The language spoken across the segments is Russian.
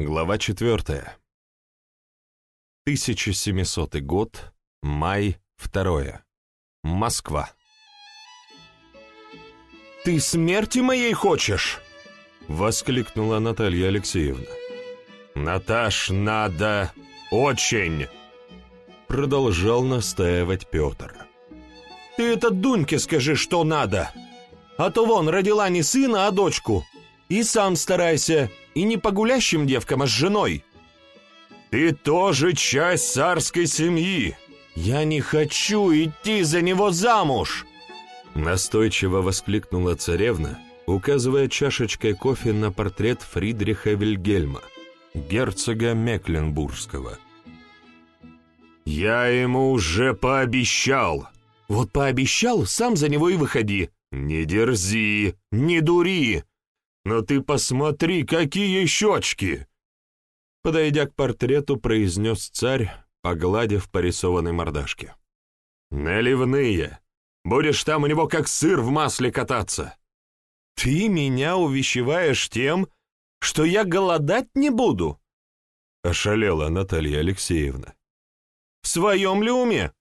Глава 4. 1700 год, май 2. Москва. «Ты смерти моей хочешь?» — воскликнула Наталья Алексеевна. «Наташ, надо! Очень!» Продолжал настаивать Петр. «Ты это Дуньке скажи, что надо! А то вон, родила не сына, а дочку!» И сам старайся, и не по гулящим девкам, а с женой. Ты тоже часть царской семьи. Я не хочу идти за него замуж!» Настойчиво воскликнула царевна, указывая чашечкой кофе на портрет Фридриха Вильгельма, герцога Мекленбургского. «Я ему уже пообещал!» «Вот пообещал, сам за него и выходи!» «Не дерзи, не дури! «Но ты посмотри, какие щечки!» Подойдя к портрету, произнес царь, погладив по рисованной мордашке. «Наливные! Будешь там у него как сыр в масле кататься!» «Ты меня увещеваешь тем, что я голодать не буду?» Ошалела Наталья Алексеевна. «В своем ли уме?»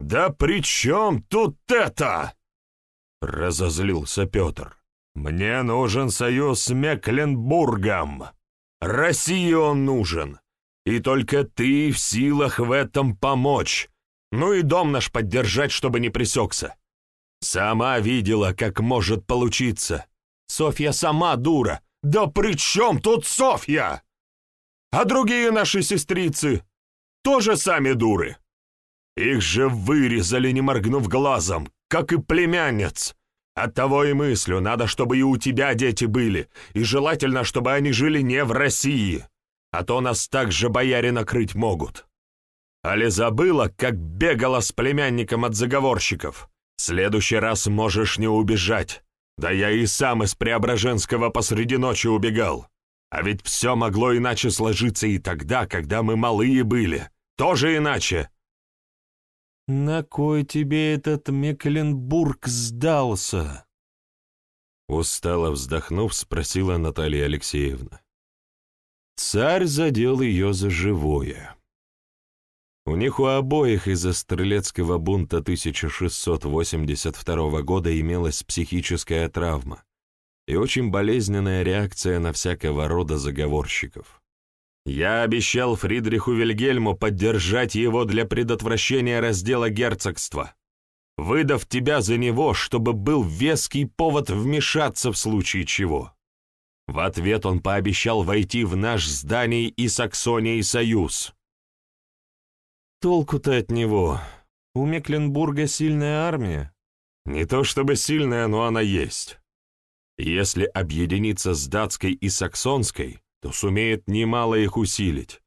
«Да при чем тут это?» Разозлился Петр. «Мне нужен союз с Мекленбургом. России он нужен. И только ты в силах в этом помочь. Ну и дом наш поддержать, чтобы не пресекся. Сама видела, как может получиться. Софья сама дура. Да при чем тут Софья? А другие наши сестрицы тоже сами дуры. Их же вырезали, не моргнув глазом, как и племянниц. Оттого и мыслю, надо, чтобы и у тебя дети были, и желательно, чтобы они жили не в России, а то нас так же бояре накрыть могут. Али забыла, как бегала с племянником от заговорщиков? следующий раз можешь не убежать. Да я и сам из Преображенского посреди ночи убегал. А ведь все могло иначе сложиться и тогда, когда мы малые были. Тоже иначе. «На кой тебе этот Мекленбург сдался?» Устало вздохнув, спросила Наталья Алексеевна. Царь задел ее за живое. У них у обоих из-за стрелецкого бунта 1682 года имелась психическая травма и очень болезненная реакция на всякого рода заговорщиков. Я обещал Фридриху Вильгельму поддержать его для предотвращения раздела герцогства, выдав тебя за него, чтобы был веский повод вмешаться в случае чего. В ответ он пообещал войти в наш с Данией и Саксонией союз. Толку-то от него. У Мекленбурга сильная армия. Не то чтобы сильная, но она есть. Если объединиться с датской и саксонской, то сумеет немало их усилить.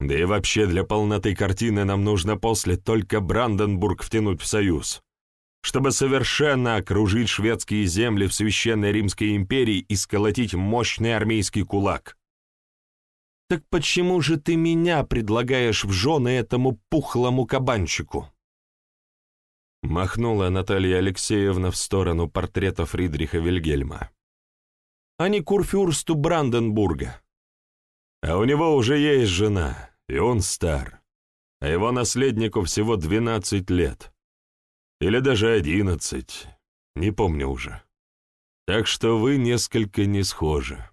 Да и вообще для полноты картины нам нужно после только Бранденбург втянуть в союз, чтобы совершенно окружить шведские земли в Священной Римской империи и сколотить мощный армейский кулак. Так почему же ты меня предлагаешь в жены этому пухлому кабанчику? Махнула Наталья Алексеевна в сторону портрета Фридриха Вильгельма. А не курфюрсту Бранденбурга. А у него уже есть жена, и он стар. А его наследнику всего 12 лет. Или даже 11, не помню уже. Так что вы несколько не схожи.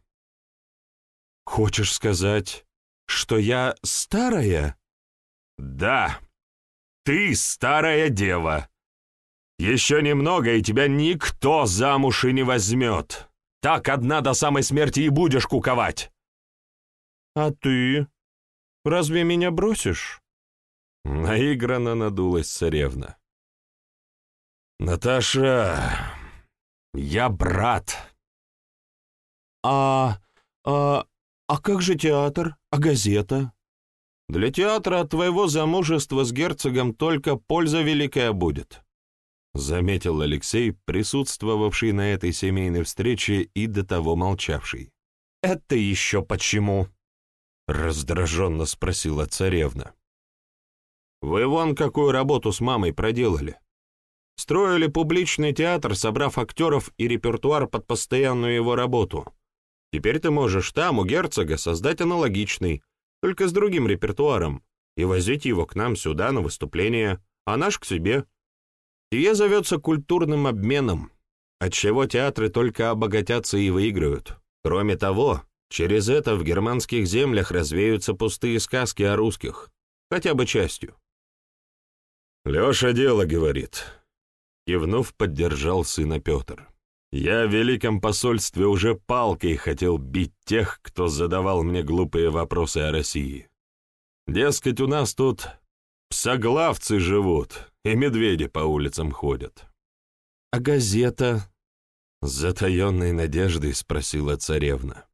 Хочешь сказать, что я старая? Да, ты старая дева. Еще немного, и тебя никто замуж и не возьмет. Так одна до самой смерти и будешь куковать. «А ты? Разве меня бросишь?» Наигранно надулась царевна. «Наташа, я брат». «А... а... а как же театр? А газета?» «Для театра от твоего замужества с герцогом только польза великая будет», заметил Алексей, присутствовавший на этой семейной встрече и до того молчавший. «Это еще почему?» Раздраженно спросила царевна. «Вы вон какую работу с мамой проделали. Строили публичный театр, собрав актеров и репертуар под постоянную его работу. Теперь ты можешь там, у герцога, создать аналогичный, только с другим репертуаром, и возить его к нам сюда на выступление, а наш к себе. Сие зовется культурным обменом, отчего театры только обогатятся и выиграют. Кроме того, через это в германских землях развеются пустые сказки о русских, хотя бы частью. «Леша дело говорит», — кивнув, поддержал сына Петр. «Я в Великом посольстве уже палкой хотел бить тех, кто задавал мне глупые вопросы о России. Дескать, у нас тут псоглавцы живут, и медведи по улицам ходят». «А газета?» — с затаенной надеждой спросила царевна.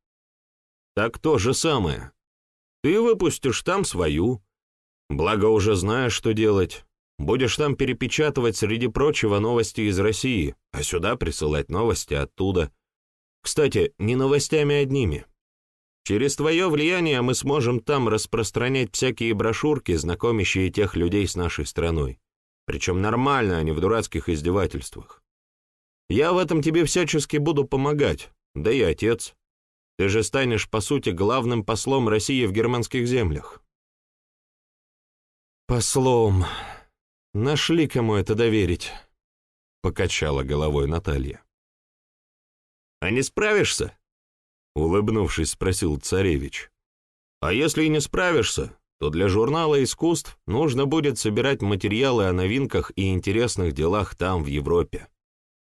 «Так то же самое. Ты выпустишь там свою. Благо уже знаешь, что делать. Будешь там перепечатывать среди прочего новости из России, а сюда присылать новости оттуда. Кстати, не новостями одними. Через твое влияние мы сможем там распространять всякие брошюрки, знакомящие тех людей с нашей страной. Причем нормально, а не в дурацких издевательствах. Я в этом тебе всячески буду помогать, да и отец. Ты же станешь, по сути, главным послом России в германских землях. Послом, Нашли, кому это доверить, — покачала головой Наталья. А не справишься? Улыбнувшись, спросил царевич. А если и не справишься, то для журнала искусств нужно будет собирать материалы о новинках и интересных делах там, в Европе.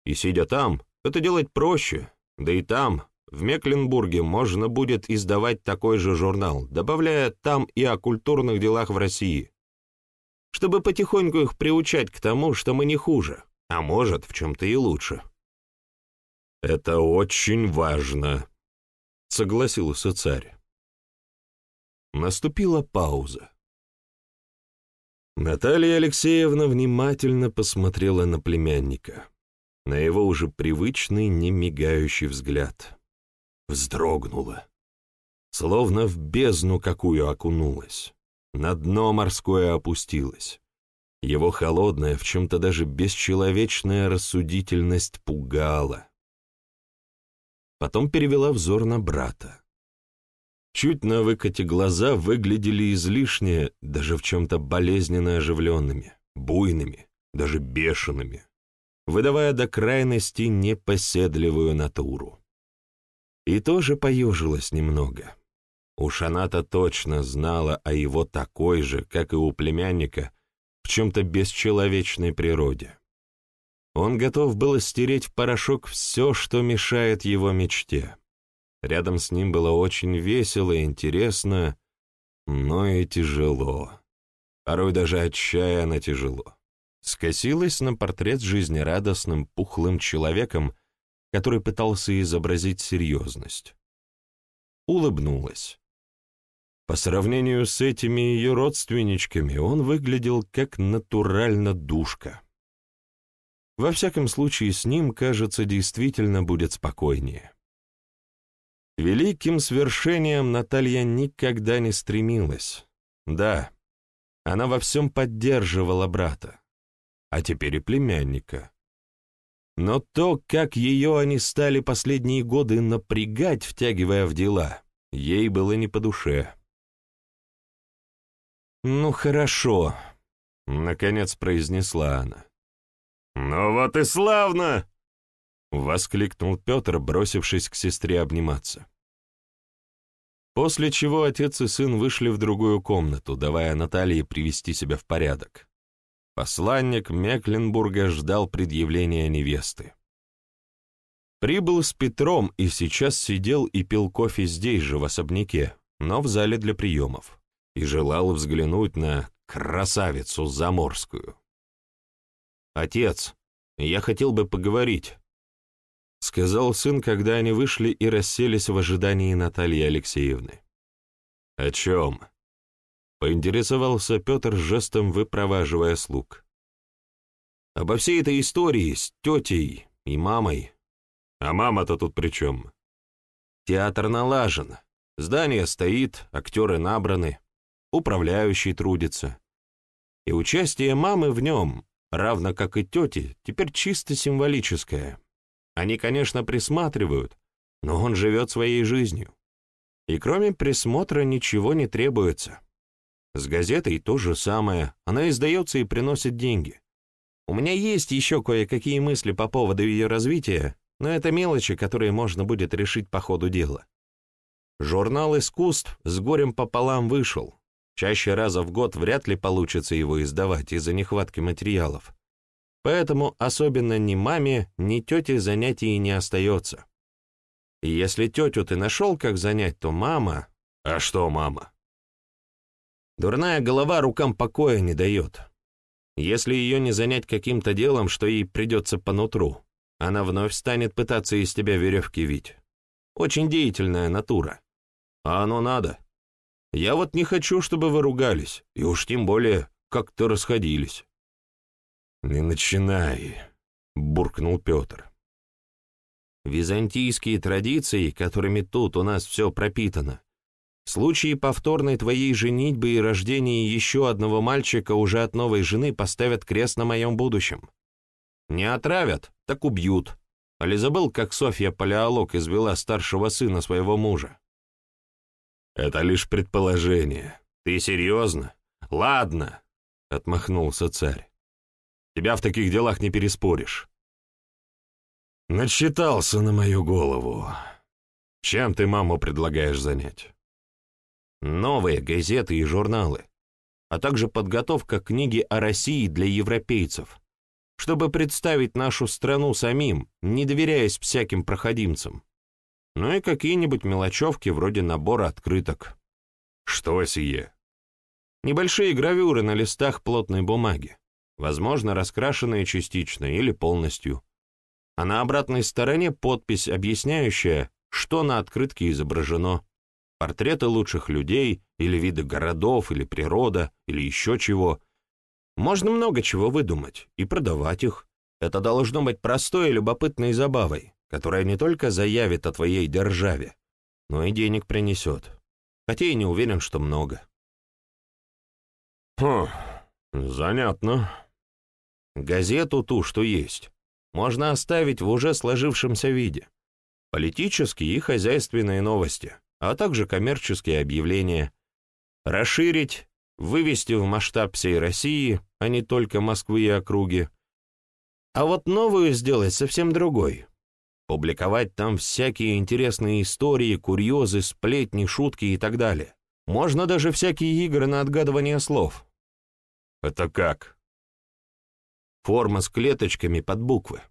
И сидя там, это делать проще, да и там, в Мекленбурге, можно будет издавать такой же журнал, добавляя там и о культурных делах в России чтобы потихоньку их приучать к тому, что мы не хуже, а может, в чем-то и лучше. «Это очень важно», — согласился царь. Наступила пауза. Наталья Алексеевна внимательно посмотрела на племянника, на его уже привычный, немигающий взгляд. Вздрогнула, словно в бездну какую окунулась. На дно морское опустилось. Его холодная, в чем-то даже бесчеловечная рассудительность пугала. Потом перевела взор на брата. Чуть на выкате глаза выглядели излишне, даже в чем-то болезненно оживленными, буйными, даже бешеными, выдавая до крайности непоседливую натуру. И тоже поежилась немного. Уж она-то точно знала о его такой же, как и у племянника, в чем-то бесчеловечной природе. Он готов был стереть в порошок все, что мешает его мечте. Рядом с ним было очень весело и интересно, но и тяжело. Порой даже отчаянно тяжело. Скосилась на портрет жизнерадостным, пухлым человеком, который пытался изобразить серьезность. Улыбнулась. По сравнению с этими ее родственничками он выглядел как натурально душка. Во всяком случае, с ним, кажется, действительно будет спокойнее. Великим свершением Наталья никогда не стремилась. Да, она во всем поддерживала брата, а теперь и племянника. Но то, как ее они стали последние годы напрягать, втягивая в дела, ей было не по душе. «Ну хорошо», — наконец произнесла она. «Ну вот и славно!» — воскликнул Петр, бросившись к сестре обниматься. После чего отец и сын вышли в другую комнату, давая Наталье привести себя в порядок. Посланник Мекленбурга ждал предъявления невесты. Прибыл с Петром и сейчас сидел и пил кофе здесь же, в особняке, но в зале для приемов и желал взглянуть на красавицу заморскую. «Отец, я хотел бы поговорить», — сказал сын, когда они вышли и расселись в ожидании Натальи Алексеевны. «О чем?» — поинтересовался Петр жестом, выпроваживая слуг. «Обо всей этой истории с тетей и мамой». «А мама-то тут при чем?» «Театр налажен, здание стоит, актеры набраны, управляющий трудится. И участие мамы в нем, равно как и тети, теперь чисто символическое. Они, конечно, присматривают, но он живет своей жизнью. И кроме присмотра ничего не требуется. С газетой то же самое, она издается и приносит деньги. У меня есть еще кое-какие мысли по поводу ее развития, но это мелочи, которые можно будет решить по ходу дела. Журнал искусств с горем пополам вышел. Чаще раза в год вряд ли получится его издавать из-за нехватки материалов. Поэтому особенно ни маме, ни тете занятий не остается. И если тетю ты нашел, как занять, то мама... А что мама? Дурная голова рукам покоя не дает. Если ее не занять каким-то делом, что ей придется по нутру, она вновь станет пытаться из тебя веревки вить. Очень деятельная натура. А оно надо. Я вот не хочу, чтобы вы ругались, и уж тем более как-то расходились. «Не начинай», — буркнул Петр. Византийские традиции, которыми тут у нас все пропитано, в случае повторной твоей женитьбы и рождения еще одного мальчика уже от новой жены поставят крест на моем будущем. Не отравят, так убьют. Али забыл, как Софья Палеолог извела старшего сына своего мужа? Это лишь предположение. Ты серьезно? Ладно, — отмахнулся царь. Тебя в таких делах не переспоришь. Начитался на мою голову. Чем ты маму предлагаешь занять? Новые газеты и журналы, а также подготовка книги о России для европейцев, чтобы представить нашу страну самим, не доверяясь всяким проходимцам. Ну и какие-нибудь мелочевки вроде набора открыток. Что сие? Небольшие гравюры на листах плотной бумаги, возможно, раскрашенные частично или полностью. А на обратной стороне подпись, объясняющая, что на открытке изображено портреты лучших людей, или виды городов, или природа, или еще чего. Можно много чего выдумать и продавать их. Это должно быть простой и любопытной забавой, которая не только заявит о твоей державе, но и денег принесет. Хотя и не уверен, что много. Хм, занятно. Газету ту, что есть, можно оставить в уже сложившемся виде. Политические и хозяйственные новости а также коммерческие объявления. Расширить, вывести в масштаб всей России, а не только Москвы и округи. А вот новую сделать совсем другой. Публиковать там всякие интересные истории, курьезы, сплетни, шутки и так далее. Можно даже всякие игры на отгадывание слов. Это как? Форма с клеточками под буквы.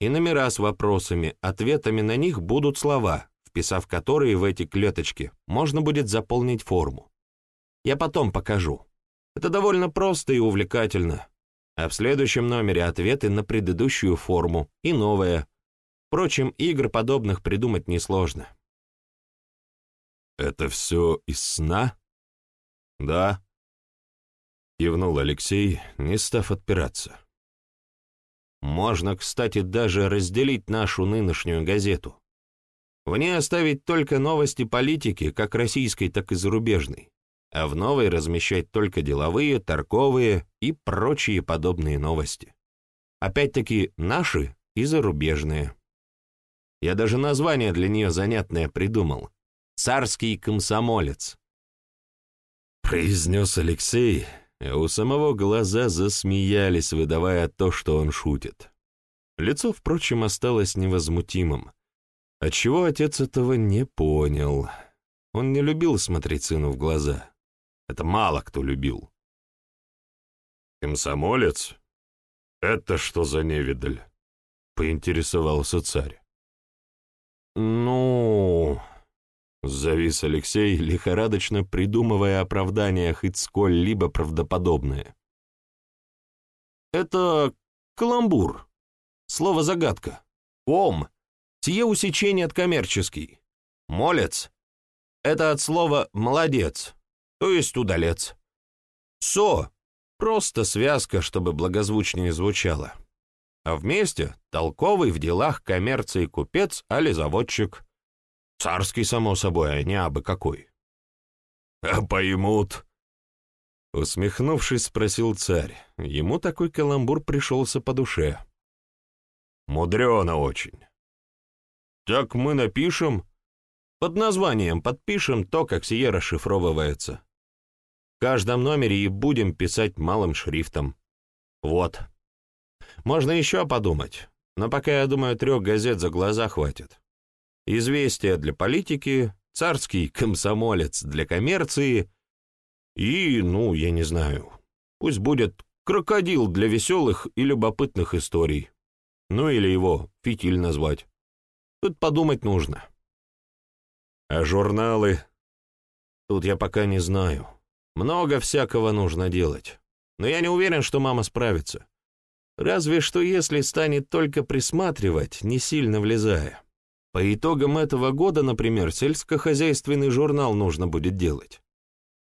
И номера с вопросами, ответами на них будут слова, вписав которые в эти клеточки, можно будет заполнить форму. Я потом покажу. Это довольно просто и увлекательно. А в следующем номере ответы на предыдущую форму и новая. Впрочем, игр подобных придумать несложно. «Это все из сна?» «Да», — кивнул Алексей, не став отпираться. «Можно, кстати, даже разделить нашу нынешнюю газету. В ней оставить только новости политики, как российской, так и зарубежной, а в новой размещать только деловые, торговые и прочие подобные новости. Опять-таки наши и зарубежные. Я даже название для нее занятное придумал. «Царский комсомолец». Произнес Алексей, а у самого глаза засмеялись, выдавая то, что он шутит. Лицо, впрочем, осталось невозмутимым, Отчего отец этого не понял? Он не любил смотреть сыну в глаза. Это мало кто любил. «Комсомолец? Это что за невидаль?» — поинтересовался царь. «Ну...» — завис Алексей, лихорадочно придумывая оправдания хоть сколь-либо правдоподобное. «Это каламбур. Слово-загадка. Ом Сие усечение от коммерческий. Молец — это от слова «молодец», то есть удалец. Со — просто связка, чтобы благозвучнее звучало. А вместе — толковый в делах коммерции купец али заводчик. Царский, само собой, а не абы какой. «А поймут?» Усмехнувшись, спросил царь. Ему такой каламбур пришелся по душе. «Мудрено очень. Так мы напишем. Под названием подпишем то, как сие расшифровывается. В каждом номере и будем писать малым шрифтом. Вот. Можно еще подумать, но пока, я думаю, трех газет за глаза хватит. Известия для политики, царский комсомолец для коммерции и, ну, я не знаю, пусть будет крокодил для веселых и любопытных историй. Ну или его фитиль назвать. Тут подумать нужно. А журналы? Тут я пока не знаю. Много всякого нужно делать. Но я не уверен, что мама справится. Разве что если станет только присматривать, не сильно влезая. По итогам этого года, например, сельскохозяйственный журнал нужно будет делать.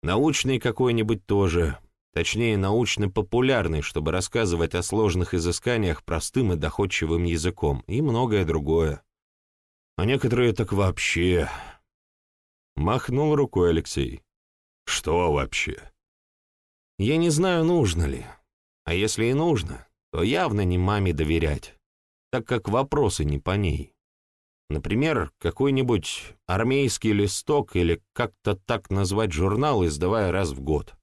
Научный какой-нибудь тоже, точнее, научно-популярный, чтобы рассказывать о сложных изысканиях простым и доходчивым языком, и многое другое. А некоторые так вообще... Махнул рукой Алексей. Что вообще? Я не знаю, нужно ли. А если и нужно, то явно не маме доверять, так как вопросы не по ней. Например, какой-нибудь армейский листок или как-то так назвать журнал, издавая раз в год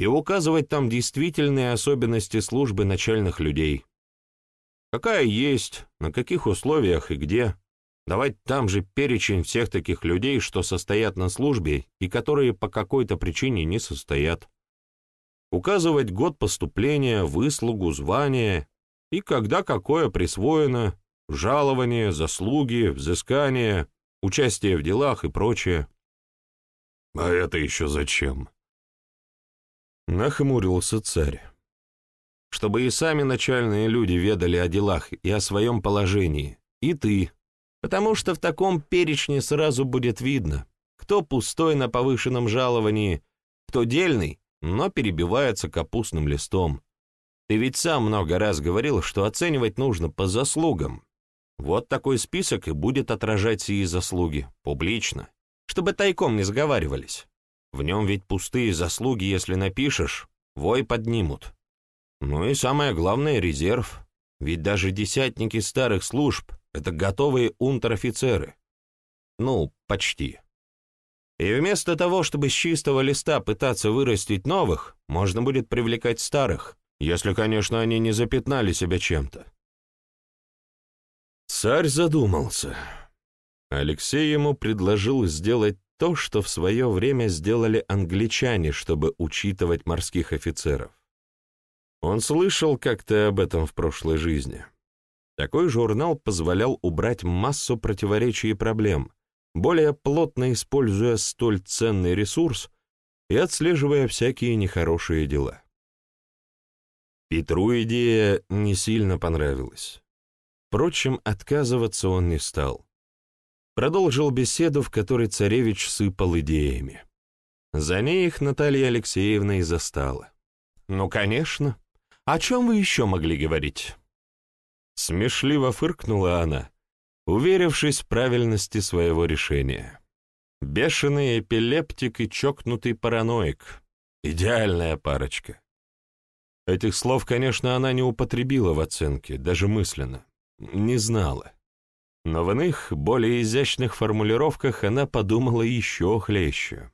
и указывать там действительные особенности службы начальных людей. Какая есть, на каких условиях и где. Давать там же перечень всех таких людей, что состоят на службе и которые по какой-то причине не состоят. Указывать год поступления, выслугу, звание и когда какое присвоено, жалование, заслуги, взыскание, участие в делах и прочее. А это еще зачем? Нахмурился царь. Чтобы и сами начальные люди ведали о делах и о своем положении, и ты, потому что в таком перечне сразу будет видно, кто пустой на повышенном жаловании, кто дельный, но перебивается капустным листом. Ты ведь сам много раз говорил, что оценивать нужно по заслугам. Вот такой список и будет отражать сии заслуги, публично, чтобы тайком не сговаривались. В нем ведь пустые заслуги, если напишешь, вой поднимут. Ну и самое главное — резерв. Ведь даже десятники старых служб — это готовые унтер-офицеры. Ну, почти. И вместо того, чтобы с чистого листа пытаться вырастить новых, можно будет привлекать старых, если, конечно, они не запятнали себя чем-то. Царь задумался. Алексей ему предложил сделать то, что в свое время сделали англичане, чтобы учитывать морских офицеров. Он слышал как-то об этом в прошлой жизни. Такой журнал позволял убрать массу противоречий и проблем, более плотно используя столь ценный ресурс и отслеживая всякие нехорошие дела. Петру идея не сильно понравилась. Впрочем, отказываться он не стал. Продолжил беседу, в которой царевич сыпал идеями. За ней их Наталья Алексеевна и застала. «Ну, конечно. О чем вы еще могли говорить?» Смешливо фыркнула она, уверившись в правильности своего решения. Бешеный эпилептик и чокнутый параноик. Идеальная парочка. Этих слов, конечно, она не употребила в оценке, даже мысленно. Не знала но в иных, более изящных формулировках она подумала еще хлеще.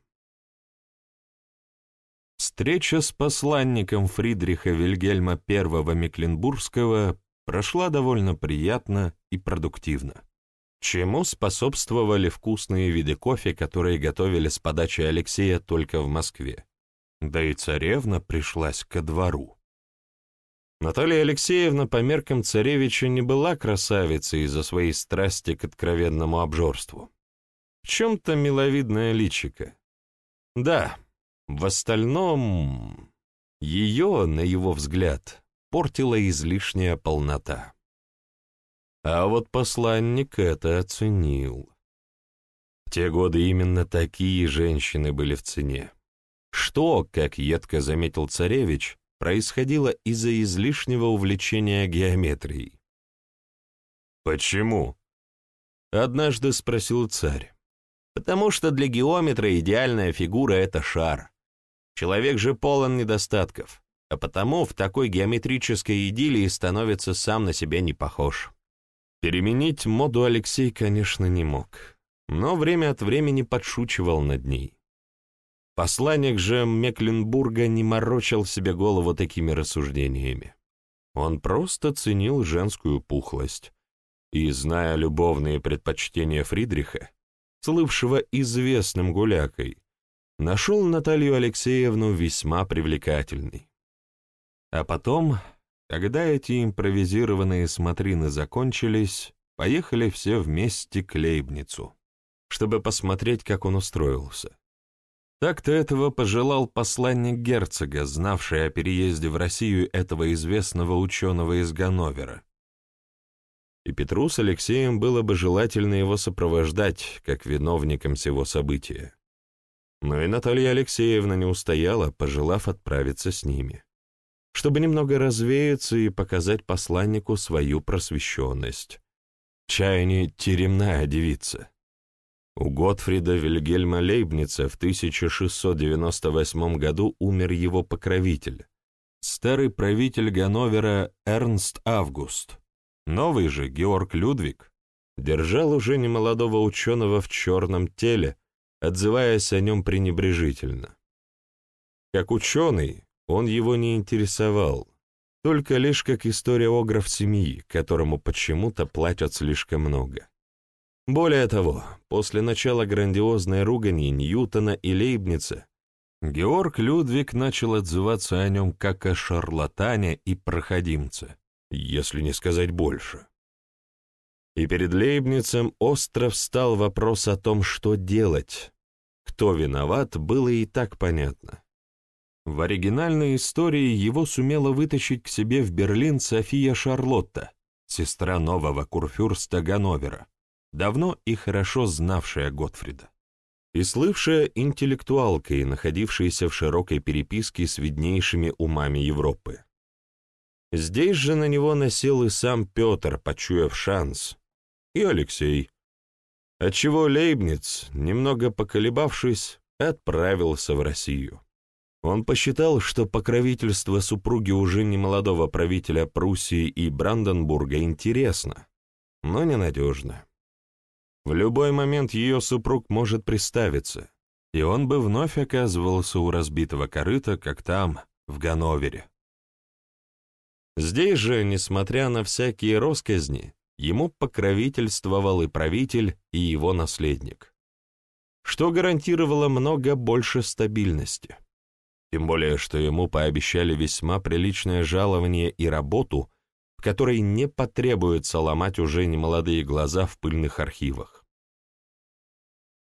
Встреча с посланником Фридриха Вильгельма I Мекленбургского прошла довольно приятно и продуктивно, чему способствовали вкусные виды кофе, которые готовили с подачи Алексея только в Москве. Да и царевна пришлась ко двору. Наталья Алексеевна по меркам царевича не была красавицей из-за своей страсти к откровенному обжорству. В чем-то миловидное личико. Да, в остальном ее, на его взгляд, портила излишняя полнота. А вот посланник это оценил. В те годы именно такие женщины были в цене. Что, как едко заметил царевич, происходило из-за излишнего увлечения геометрией. «Почему?» — однажды спросил царь. «Потому что для геометра идеальная фигура — это шар. Человек же полон недостатков, а потому в такой геометрической идиллии становится сам на себя не похож. Переменить моду Алексей, конечно, не мог, но время от времени подшучивал над ней. Посланник же Мекленбурга не морочил себе голову такими рассуждениями. Он просто ценил женскую пухлость и, зная любовные предпочтения Фридриха, слывшего известным гулякой, нашел Наталью Алексеевну весьма привлекательной. А потом, когда эти импровизированные смотрины закончились, поехали все вместе к Лейбницу, чтобы посмотреть, как он устроился. Так-то этого пожелал посланник герцога, знавший о переезде в Россию этого известного ученого из Ганновера. И Петру с Алексеем было бы желательно его сопровождать, как виновником всего события. Но и Наталья Алексеевна не устояла, пожелав отправиться с ними, чтобы немного развеяться и показать посланнику свою просвещенность. Чаяние теремная девица. У Готфрида Вильгельма Лейбница в 1698 году умер его покровитель, старый правитель Ганновера Эрнст Август. Новый же, Георг Людвиг, держал уже немолодого ученого в черном теле, отзываясь о нем пренебрежительно. Как ученый, он его не интересовал, только лишь как историограф семьи, которому почему-то платят слишком много. Более того, после начала грандиозной ругани Ньютона и Лейбница, Георг Людвиг начал отзываться о нем как о шарлатане и проходимце, если не сказать больше. И перед Лейбницем остро встал вопрос о том, что делать. Кто виноват, было и так понятно. В оригинальной истории его сумела вытащить к себе в Берлин София Шарлотта, сестра нового курфюрста Ганновера давно и хорошо знавшая Готфрида, и слывшая интеллектуалкой, находившейся в широкой переписке с виднейшими умами Европы. Здесь же на него насел и сам Петр, почуяв шанс, и Алексей, отчего Лейбниц, немного поколебавшись, отправился в Россию. Он посчитал, что покровительство супруги уже немолодого правителя Пруссии и Бранденбурга интересно, но ненадежно. В любой момент ее супруг может приставиться, и он бы вновь оказывался у разбитого корыта, как там, в Ганновере. Здесь же, несмотря на всякие росказни, ему покровительствовал и правитель, и его наследник, что гарантировало много больше стабильности. Тем более, что ему пообещали весьма приличное жалование и работу, в которой не потребуется ломать уже немолодые глаза в пыльных архивах.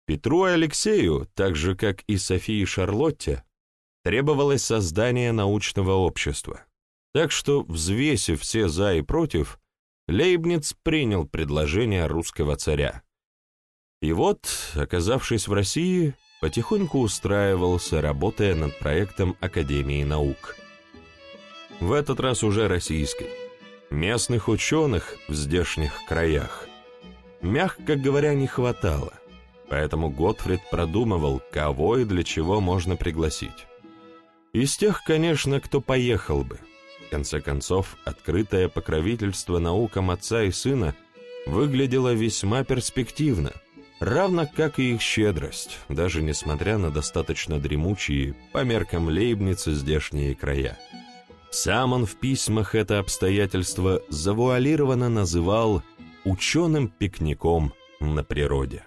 Петру и Алексею, так же как и Софии Шарлотте, требовалось создание научного общества. Так что, взвесив все «за» и «против», Лейбниц принял предложение русского царя. И вот, оказавшись в России, потихоньку устраивался, работая над проектом Академии наук. В этот раз уже российской. Местных ученых в здешних краях, мягко говоря, не хватало. Поэтому Готфрид продумывал, кого и для чего можно пригласить. Из тех, конечно, кто поехал бы. В конце концов, открытое покровительство наукам отца и сына выглядело весьма перспективно, равно как и их щедрость, даже несмотря на достаточно дремучие, по меркам Лейбницы, здешние края. Сам он в письмах это обстоятельство завуалированно называл «ученым пикником на природе».